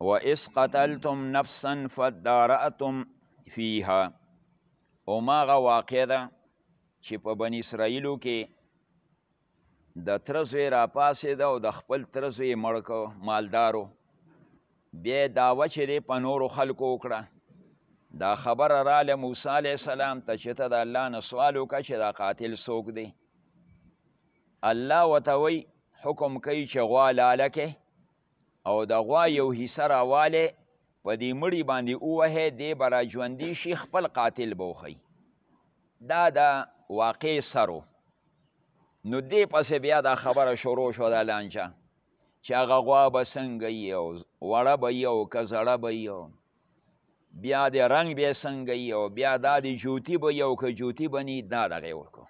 و اس قتلتم نفسا فدارأتم فیها او ماغه واقع ده چې په بنی اسرائیلو کې د تره زوی راپاسېده او د خپل تره زوی یې مړ کړ مالدارو بیا یې دعوه چې دی په نورو خلکو وکړه دا خبره راله موسی علیه السلام ته چې ته د الله نه سوال وکړه چې دا قاتل څوک دی الله وته وی حکم کوي چې غوا لاله کې او د غوا یو حصه راواله په دې مړی باندې ووهه دې به را ژوندي شي خپل قاتل به وښي دا د واقع سرو نو دې پسې بیا دا خبره شروع شو دا لانجه چې هغه غوا به څنګه یي او وړه به یي او که زړه به یي بیا د رنګ بیا څنګه یي او بیا دا د جوتی به یي او که جوتی به ني دا دغه وکړو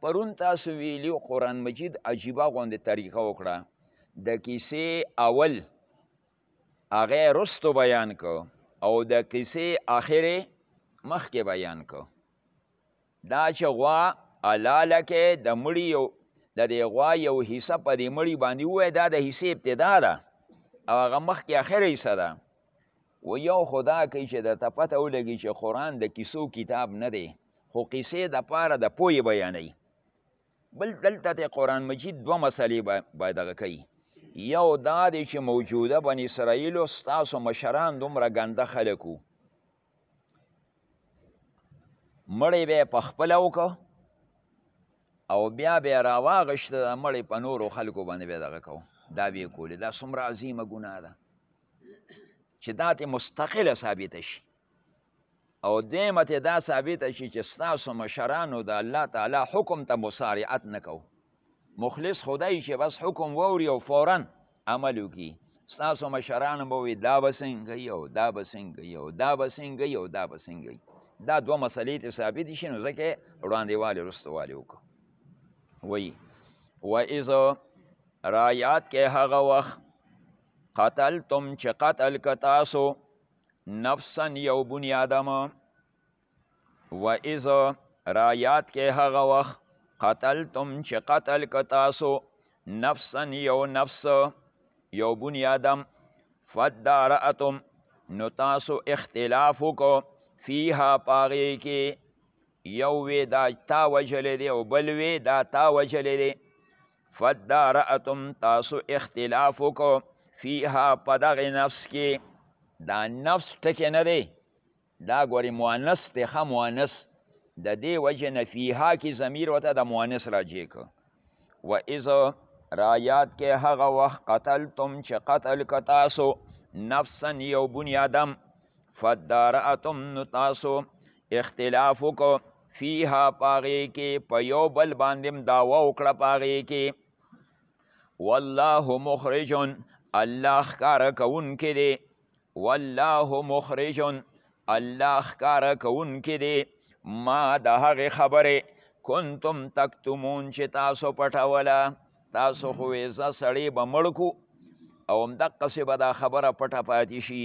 پرون تاسو ویلی قرآن مجید عجیبه غوندې طریقه وکړه د کیسې اول هغه رستو بیان کو او د کیسې آخر مخکې بیان کو دا چې غوا الاله کې د مړي یو د دې غوا یو حصه په دې مړي باندې وای دا د حصې ابتدا ده او هغه مخکې آخر حصه ده و یو خدا کوي چې د ته پته ولګي چې قرآن د کیسو کتاب نه دی خو قصې د پاره د پوهې بیانوي بل دلته د قرآن مجید دوه مسلې باید دغه کوي یو دا دی چې موجوده بن اسرائیلو ستاسو مشران دومره ګنده خلک وو مړی به یې په خپله وکړه او بیا به یې راواغېسته د مړی په نورو خلکو باندې به یې دغه کوو دا به یې کولې دا څومره عظیمه ګناه ده چې دا ترې مستقله ثابته شي او دیمه ته دا ثابته شي چې ستاسو مشرانو د الله تعالی حکم ته مسارعت نه کو مخلص خدای چې بس حکم ووري او فورا عمل وکړي ستاسو مشران به وي دا به څنګه یو دا به څنګه یو دا به څنګه یو دا به څنګه دا دوه مسلې ته ثابت شي نو ځکه وړاندېوالی وروستوالی وکړو وایي و اذ رایات کې هغه وخت قتلتم چې قتل که تاسو نفسا یو بنی آدم و از را یاد کې هغه وخت قتلتم چې قتل که تاسو نفسا یو نفس یو بنی آدم فدارتم نو تاسو اختلاف وکړو فیها پاغې کې یو وی دا تا وجلې دی او بل وی دا تا وجلې دی فدارتم تاسو اختلاف وکړو فیها په دغه نفس کې دا نفس ټکی نه دی دا ګوري مؤنث دی ښه مؤنث د دې وجه نه فیها کې ضمیر ورته د مؤنث راجع کړو و اذ را یاد کې هغه وخت قتلتم چې قتل که تاسو نفسا یو بني آدم فدارتم نتاسو اختلاف کو فیها پاغی کی په یو بل باندې داوا وکړه پاغی کی والله مخرج الله ښکار کون کې دی والله مخرج الله ښکار کون کې دی ما د هغه خبره کنتم تکتمون چې تاسو پټوله تاسو خو ویزه سړی به مړ کو او همدقسې به دا خبره پټه پاتې شي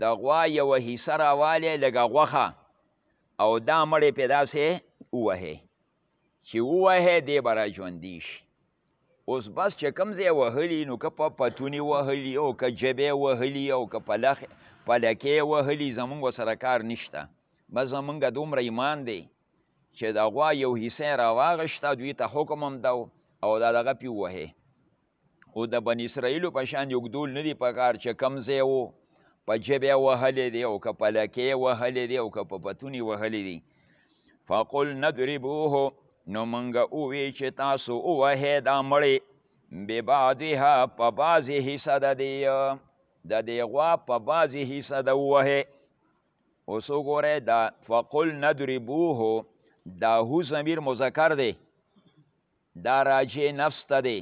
د غوا یوه حصه راوالی لږه غوښه او دا مړې پې داسې ووهې چې ووهې دې به را ژوندي شي اوس بس چې کوم ځای وهلي نو که په پتونې وهلي او که جبې وهلي او که په لخ پلکې وهلي زمونږ ورسره کار نشته بس زمونږ دومره ایمان دی چې د غوا یو حصه یې راواغېسته دوی ته حکم هم ده او دا دغه پې ووهې خو د بنی اسرائیلو په شان یو ګدول نه دی پکار چې کم ځای وو په جبه وهلې دی او که په لکې وهلې دی او که په پتونی وهلې دی فقل ندربوه نو منګه اووی چې تاسو اووه دا مړی ببعضها په بعضې حصه د دی د دی غوا په بعضې حصه د اووه اوس وګورئ دا فقل ندربوه دا هو ضمیر مذکر دی دا راجع نفس ته دی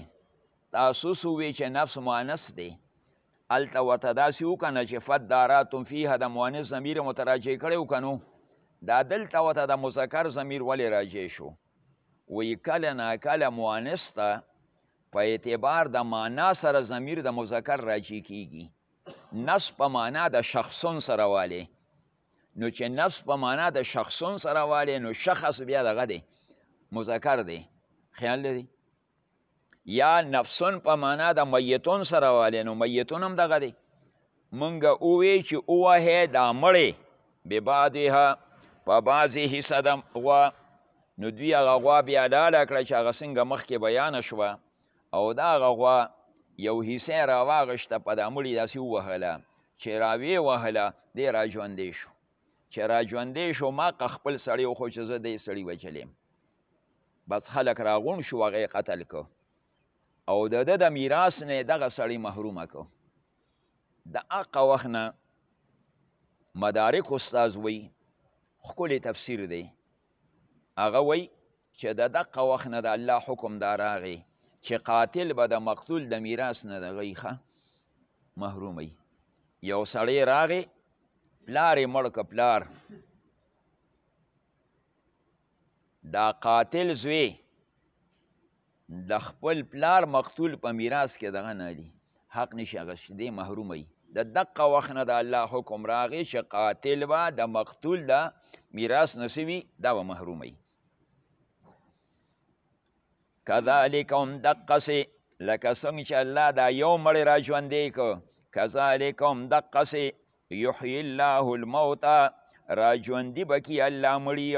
تاسو سوی چې نفس مؤنث دی الته ورته داسې وکنه چې فداراتم فیها د مؤنث ضمیر متراجع کړی وکنو دا دلته ورته د مذکر ضمیر ولې راجع شو وی کله نا کله مؤنث ته په اعتبار د معنا سره ضمیر د مذکر راجع کیږي نص په معنا د شخصون سره والی نو چې نفس په معنا د شخصون سره والی نو شخص بیا دغه دی مذکر دی خیال لري یا نفسون په معنا د میتون سره والی نو میتون هم دغه دی مونږ اووی چې اوه دا مړې به بعدها په بعضې حصه د غوا نو دوی هغه غوا بیا ډاله کړه چې هغه څنګه مخکې بیانه شوه او دا هغه غوا یو حصه راواغشته په دا مړي داسې ووهله چې راویې وهله دی را ژوندی شو چې را ژوندی شو ما که خپل سړی وخو چې زه دی سړی وجلی بس خلک راغون شو هغه قتل کو او د ده د میراث نه دغه سړی محرومه کو د هغه وخت نه مدارک استاد وی ښکلی تفسیر دی هغه وایي چې د دقه وخت نه د الله حکم دا راغی چې قاتل به د مقتول د میراث نه د غیخه محروم وي یو سړی راغی پلار یې مړ که پلار دا قاتل زوی د خپل پلار مقتول په میراث کې دغه نه علي حق نشي اخیستلی دی محروم وي د دقه وخت نه د الله حکم راغی چې قاتل به د مقتول د میراث نه سوي دا به محروم وي کذالک هم دقسې لکه څنګه چې الله دا یو مړی را ژوندی کړ کذالک هم دقسې یحیی الله الموتى راژوندي به کي الله مړي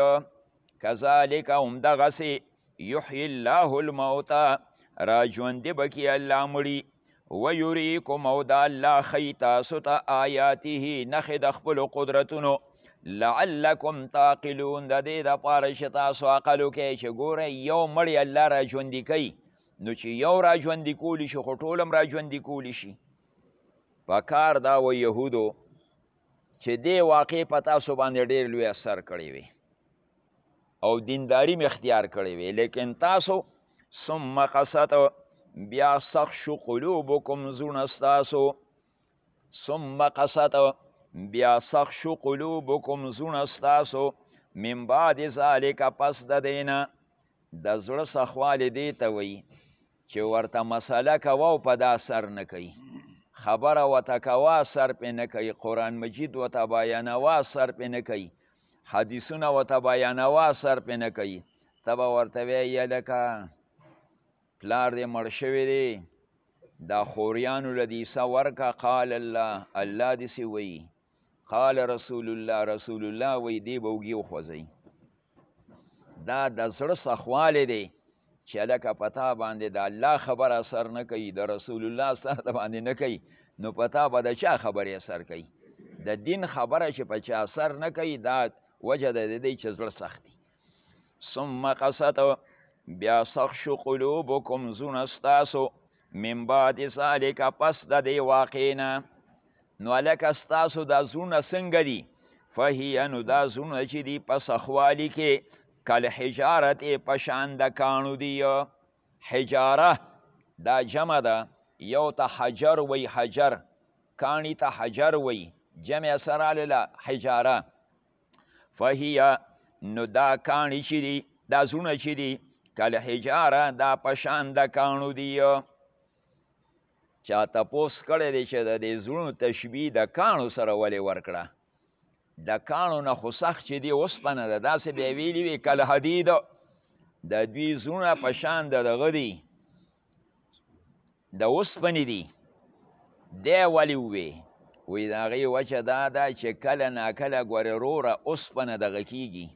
کذالک همدغسې یحیی الله الموتى راژوندي به کي الله مړي ویریکم او د الله ښیي تاسو ته آیاته نښې د خپلو قدرتونو لعلکم تعقلون د دې دپاره چې تاسو عقل وکړئ چې ګورئ یو مړی الله راژوندي کوي نو چې یو راژوندي کولی شي خو ټول هم راژوندي کولی شي پکار دا و يهودو چې دې واقع په تاسو باندې ډېر لوی اثر کړی وي او دینداری مې اختیار کړی وي لیکن تاسو ثم قصت بیا سخ شو قلوبکم زونه ستاسو ثم قصت بیا سخ شو قلوبکم زونه ستاسو من بعد ذالک پس د دینه د زړه سخوالی دی ته وایي چه ورته مسئله کوه او په دا سر نه کوي خبره وته کوه سر په نه کوي قرآن مجید وته بیانوه سر په نه کوي حدیثونه وته بیانوه سر په نه کوي ته به ورته وایې یلکه پلار دې مړ شوی دی دا خوریانو له دې څه ورکه قال الله الله دې څه وایي قال رسول الله رسول الله وی دی بوګي خوځي دا د زړه سخواله دی چې لکه پتا باندې د الله خبر اثر نه کوي د رسول الله سره د باندې نه کوي نو پتا به د چا خبرې اثر کوي د دین خبره چې په چا اثر نه کوي دا وجه د دې چې زړه سخت دی ثم قصته بیا سخشو قلوبکم زون استاسو من بعد ذالک پس د دی واقعینا نو لکه ستاسو دا زړونه څنګه دي فهی نو دا زړونه چې دي په سخوالي کې کل حجارت په شان د کانو دي حجاره دا جمع ده یو ته حجر وی حجر کانی ته حجر وی جمع سره لاله حجاره فهیا نو دا کاڼي چې دي دا زړونه چې دي کله حجاره دا پشان د کاڼو دي چا تپوس کړی دی چې د دې زړونو تشبیه د کاڼو سره ولې ورکړه د کاڼو نه خو سخت چې دی اوسپنه ده داسې بیا ویلي وي کله حدید د دوی زړونه پشان د دغه دي د اوسپنې دي. دی ولې ووې وی د هغې وجه دا ده چې کله ناکله ګورې روره اوسپنه دغه کیږي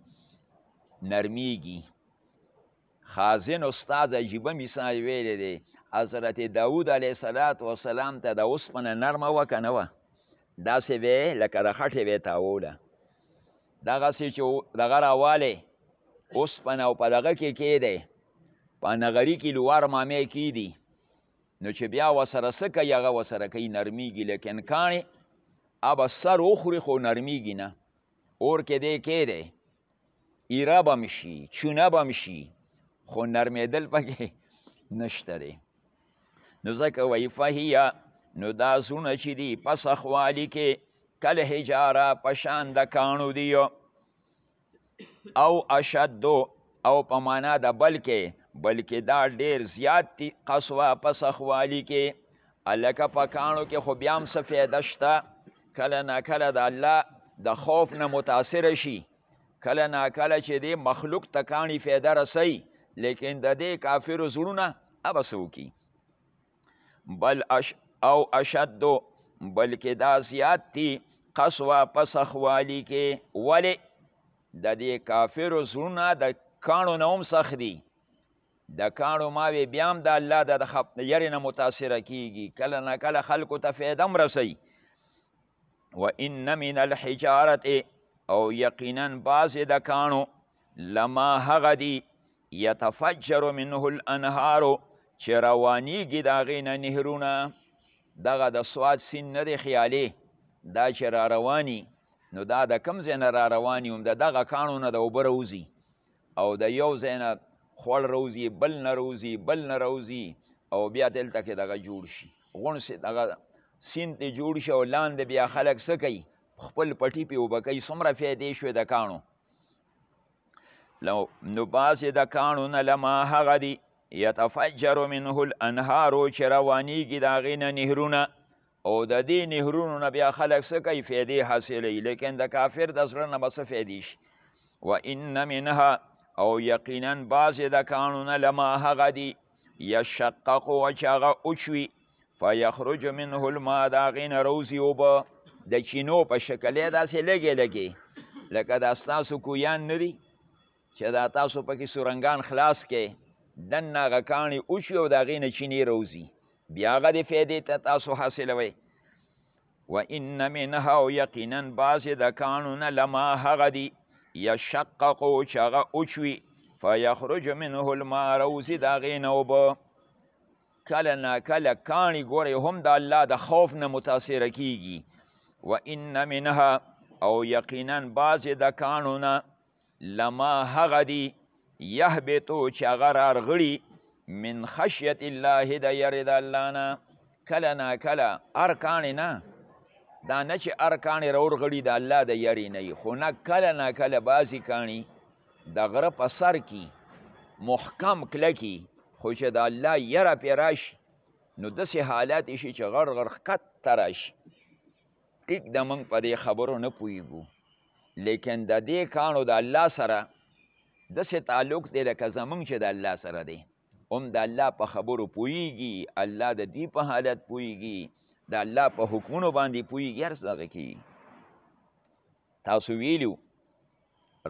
نرمیږي خازن استاد عجیبه مثال ویلی دی حضرت داود علیه صلات و سلام ته د اوسپنه نرمه وه که نه وه داسې به لکه د خټې به تاوله دغه سي چې دغه راواله اوسپنه او په دغه کې کې دی په نغري کې لوار مامې کې دي نو چې بیا وسره څه کوي هغه وسره کوي نرمیږي لیکن کاڼې ابه سر وخوري خو نرمیږي نه اور کې دی کې دی ایره به هم شي چونه به هم شي خو نرمېدل پکې نشته دی نو ځکه وایي فهیه نو دا زړونه چې دي په سخوالي کې کل حجاره په شان د کاڼو دي او اشد او په معنا د بلکې بلکې دا ډیر زیات دي قصوا په سخوالي کې هلکه په کاڼو کې خو بیا هم څه فایده شته کله نا کله د الله د خوف نه متاثر شي کله نا کله چې دې مخلوق ته کاڼي فایده رسوي لیکن د دې کافرو زړونه هغه څه وکړي بل اش او اشد بلکې دا زیات دي قسوه په سخوالي کې ولې د دې کافرو زړونه د کاڼو نه هم سخت دي د کاڼو ماوې بیا هم د الله د یرې نه متاثره کیږي کله نه کله خلکو ته فایده هم رسوي و ان من الحجارت او یقینا بعض د کانو لما هغه دی یتفجر منه الانهار چې روانیږي د هغې نه نهرونه دغه د سواد سین نه دی خیالې دا چې را رواني نو دا د کم ځای نه را رواني هم د دغه کانو نه د اوبه روځي او د یو ځای نه خوړ روځي بل نه روځي بل نه روځي او بیا دلته کې دغه جوړ شي غونسې دغه سیند ته جوړ شي او لاندې بیا خلک څه کوي خپل پټي پې اوبه کوي څومره فایدې شوې د کاڼو نو بعضې د کاڼو نه له ما هغه دي یتفجر منه الانهارو چې روانیږي د هغې نه نهرونه او د دې نهرونو نه بیا خلک څه کوي فایدې حاصلوي لیکن د کافر د زړه نه به څه فایدې شي و ان منها او یقینا بعضې د کاڼو نه له ما هغه دي یشقق و چې هغه اوچوي فیخرج منه الماء د هغې نه روزي اوبه د چینو په شکل یې داسې لږې لږې لکه دا ستاسو کویان نه دي چې دا تاسو پکې سورنګان خلاص کې دننه هغه کاڼي اوچوي او د هغې نه چینې روزي بیا هغه د فیدې ته تاسو حاصلوئ و ان منها او یقینا بعضې د کاڼو نه لما هغه دي یشقق چې هغه اوچوي فیخرج منه الماء روزي د هغې نه اوبه کله نا کله کاڼي ګورې هم د الله د خوف نه متاثره کیږي و ان منها او یقینا بعضې د کاڼو نه لما هغه دی یهبتو چې هغه رارغړي من خشیت الله د یری د الله نه کله نا کله هر کاڼې نه دا نه چې هر کاڼې راورغړي د الله د یری نه خو نه کله نا کله بعضې کاڼي د غره په سر کې محکم کلکي خو چې د الله یره پې راشي نو داسې حالات شي چې غړ غړ ښکته راشي ټیک د موږ په دې خبرو نه پوهېږو لیکن د دې کانو د الله سره داسې تعلق دی لکه زمونږ چې د الله سره دی هم د الله په خبرو پوهیږي الله د دوی په حالت پوهیږي د الله په حکمونو باندې پوهیږي هر څه دغه کېږي تاسو ویلو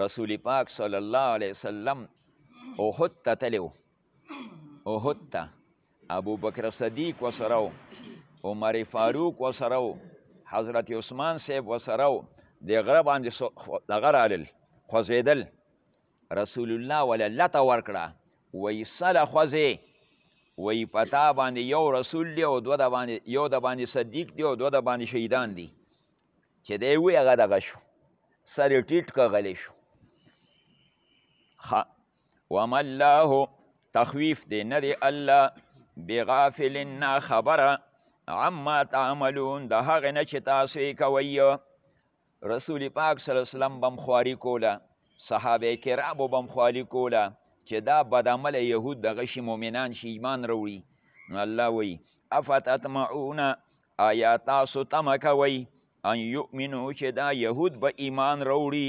رسول پاک صلی الله علیه وسلم احد ته تللی اوهد ته ابو بکر صدیق وسره او عمر فاروق وسره او حضرت عثمان صاحب وسره او د غره باندې دغه رالل خوځېدل رسول الله وله لته ورکړه وایي سله خوځې وایي په تا باندې یو رسول دی او دوه د باندې یو د باندې صدیق دی او دوه د باندې شهیدان دي چې دی وی هغه دغه شو سر یې ټیټ که غلی شو وما الله تخویف دی نه دی الله بغافل نه خبره عما تعملون د هغه نه چې تاسو یې کوئ رسول پاک صلی الله علیه وسلم بم خواري کوله صحابه کرامو بم خواري کوله چې دا بد عمله يهود دغه شي مؤمنان شي ایمان وروړي نو الله وایي افتطمعون آیا تاسو تمه کوئ ان یؤمنو چې دا یهود به ایمان راوړي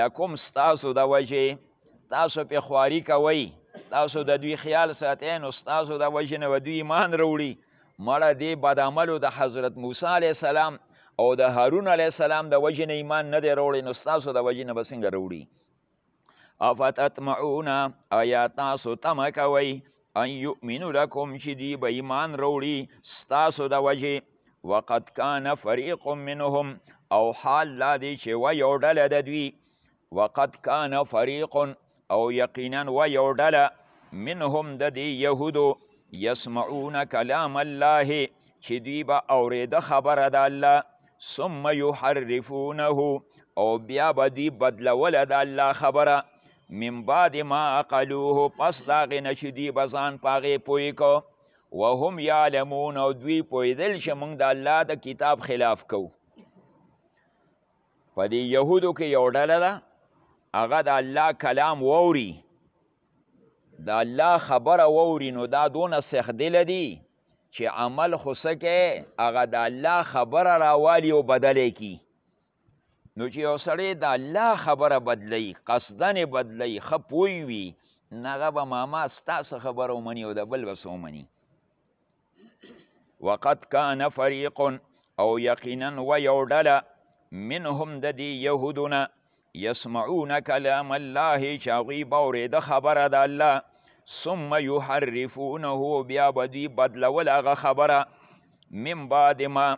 لکم ستاسو د وجې تاسو په خواري کوئ تاسو د دوی خیال ساتئ نو ستاسو د وجې نه به دوی ایمان راوړي مړه دې بد عملو د حضرت موسی علیه السلام او د هارون علیه السلام د وجې نه ایمان نه دی راوړی نو ستاسو د وجې نه به څنګه راوړي افتطمعون ایا تاسو تمه کوئ ان یؤمنو لکم چې دی به ایمان روړي ستاسو د وجې وقد کان فریق منهم او حال لا دی چې و یو ډله د دوی وقد کان فریق او یقینا و یو ډله منهم د دې یهودو یسمعون کلام الله چې دوی به اورېده خبره د الله ثم يحرفونه او بیا به دوی بدلوله د الله خبره من بعد ما عقلوه پس د هغې نه چې دوی به ځان په هغې پوه کو وهم یعلمون او دوی پوهېدل چې موږ د الله د کتاب خلاف کوو په دې یهودو کې یو ډله ده هغه د الله کلام ووري د الله خبره ووري نو دا دونه سخدله دي چې عمل خو څه کوي هغه د الله خبره راوالي او بدلی کی نو چې یو سړی د الله خبره بدلی قصدن بدلی ښه پوی وي نغه به ماما ستاسو خبره ومني او د بل بس ومني وقد کان فریق او یقینا و یو ډله منهم د دې یهودونه یسمعون کلام الله چې هغوی به اورېده خبره د الله ثم یحرفونه بیا به دوی بدلول هغه خبره من بعد ما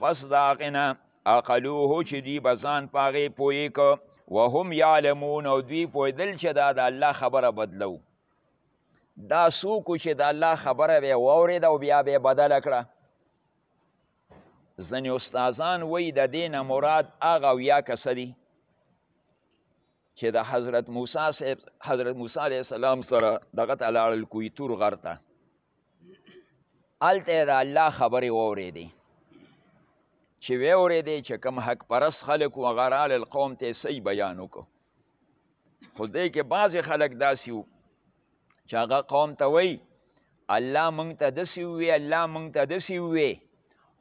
پس د هغې نه عقلوه چې دوی به ځان په هغې پوهې که وهم یعلمون او دوی پوهېدل چې دا د الله خبره بدلو دا څوک چې د الله خبره به یې واورېده او بیا به یې بدله کړه ځنې استادان وایي د دې نه مراد هغه اویا کسه دي چې د حضرت موسی صاحب حضرت موسی علیه السلام سره دغه ته لاړل کوی تور غر ته هلته یې د الله خبرې واورېدې چې ویې اورېدې چې کوم حق پرست خلک و هغه رالل قوم ته یې صحیح بیان وکړو خو دې کې بعضې خلک داسې وو چې هغه قوم ته وی الله مونږ ته دسی وی الله مونږ ته دسی وی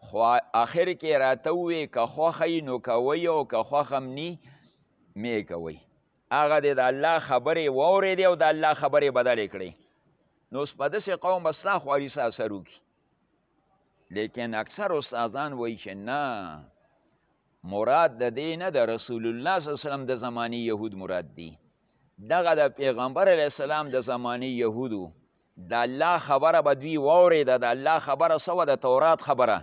خو اخر کې راته وی که خوخه نو کوي او که خوخه مني می کوي هغه د الله خبرې وورې دی او د الله خبرې بدل کړي نو اوس په داسې قوم به ستا خواري سه اثر وکړي لیکن اکثر استادان وایي چې نه مراد د دې نه د رسول الله صلی الله علیه وسلم د زماني يهود مراد دي دغه د پیغمبر علیه السلام د زمانې یهودو د الله خبره به دوی واورېده د الله خبره څه وه د تورات خبره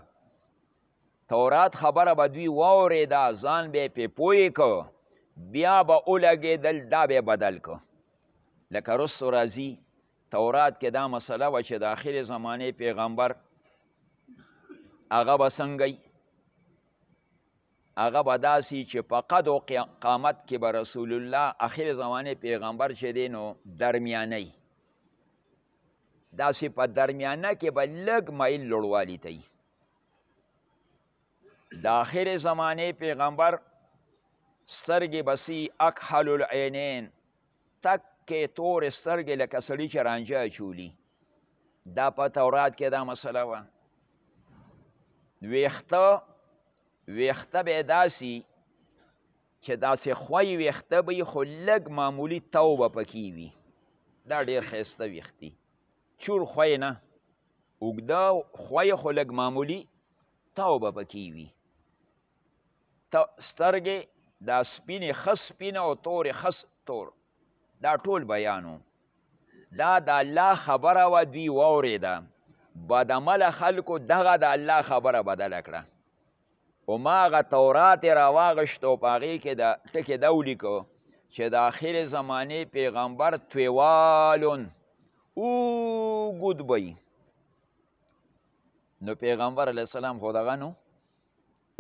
تورات خبره به دوی واورېده ځان به یې پې پوه کو بیا به ولګېدل دا به یې بدل کو لکه رستو راځي تورات کې دا مسله وه چې د آخرې زمانې پیغمبر هغه به څنګه هغه به داسې وي چې په قد او قامت کې به رسول الله اخر زمانه پیغمبر چې دی نو درمیانه وي داسې په درمیانه کې به لږ مایل لوړوالي ته وي د آخر زمانه پیغمبر سترګې بسی اکحل العینین تکې تورې سترګې لکه سړي چې رانجه اچولي دا په تورات کې دا مسله وه ویخته ویخته به داسي چې داسې خوی ویخته به خو لږ معمولی توبه پکې وي دا ډېر ښایسته ویختي چور خوی نه اوږده خوی خو لږ معمولی توبه پکې وي ته سترګې دا سپینې خس سپینه او تور خس تور دا ټول بیانو دا د الله خبره و دوی واورېده بدعمله خلکو دغه د الله خبره بدله کړه هماغه تورات یې راواغشت او په هغې کې د ټکې دا ولیکو چې د آخرې زمانې پیغمبر تویوالون اوږد به نو پیغمبر علیه السلام خو دغه نو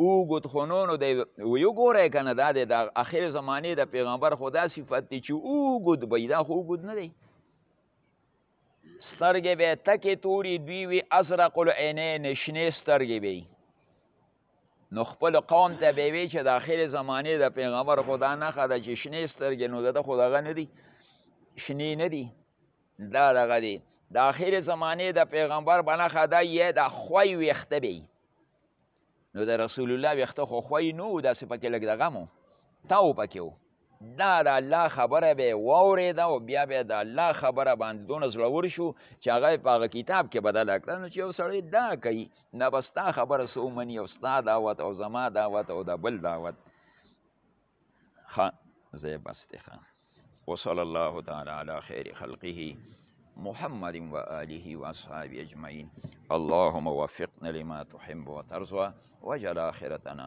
اوږد خونونو دی ویو ګوره کنه دا د اخر زمانه د پیغمبر خدا صفت دی چې اوږد به دا خو اوږد نه دی سترګې به تکې توري دوی وي ازرق العینین شنې سترګې به نو خپل قوم ته به وی چې د اخر زمانه د پیغمبر خدا نه خدا چې شنې سترګې نو دغه خدا غ نه دي شنې نه دي دا دغه دي د اخر زمانه د پیغمبر بنه خدا یې د خوې وخت به نو د رسول الله ویخته خو خوی نو داسې پکې لږ دغه مو تاو پکې و دا د الله خبره به واورېده او بیا به د الله خبره باندې دونه زړور شو چې هغه په هغه کتاب کې بدله کړه نو چې یو سړی دا کوي نه به ستا خبره څه ومني او ستا دعوت او زما دعوت او د بل دعوت خا زه بس دی خان وصلی الله تعالی علی خیر خلقه محمد و آله و اصحابه اجمعین اللهم وفقنا لما تحب وترضى واجعل آخرتنا